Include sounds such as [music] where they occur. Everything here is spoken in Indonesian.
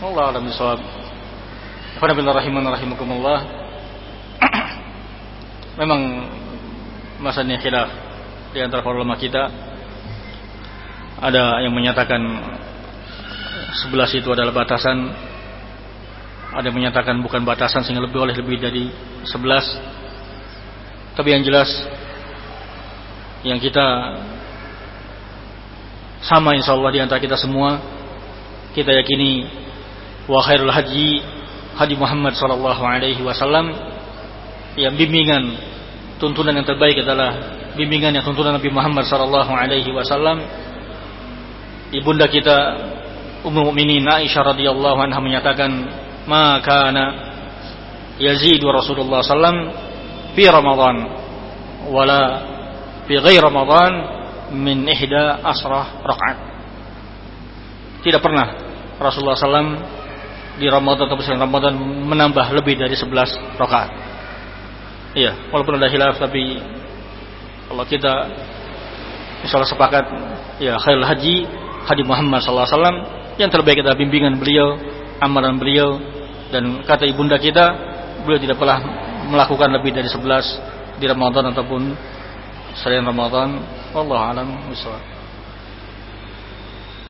Allah alam bisawab. rahimakumullah. [clears throat] Memang masanya khilaf di antara para ulama kita. Ada yang menyatakan sebelas itu adalah batasan. Ada yang menyatakan bukan batasan sehingga lebih oleh lebih dari sebelas. Tapi yang jelas yang kita sama insya Allah di antara kita semua kita yakini wa khairul haji haji Muhammad sallallahu alaihi wasallam yang bimbingan tuntunan yang terbaik adalah bimbingan yang tuntunan Nabi Muhammad sallallahu alaihi wasallam ibunda kita Ummul Mukminin Aisyah radhiyallahu anha menyatakan ma kana yazidu Rasulullah sallam fi Ramadan wala fi ghairi Ramadan min ihda asrah rakaat. Tidak pernah Rasulullah SAW di Ramadan atau selain Ramadan menambah lebih dari 11 rakaat. Iya, walaupun ada hilaf tapi kalau kita misalnya sepakat ya khairul haji haji Muhammad sallallahu alaihi wasallam yang terbaik kita bimbingan beliau, amaran beliau dan kata ibunda kita beliau tidak pernah melakukan lebih dari 11 di Ramadan ataupun selain Ramadan. Wallahu alam.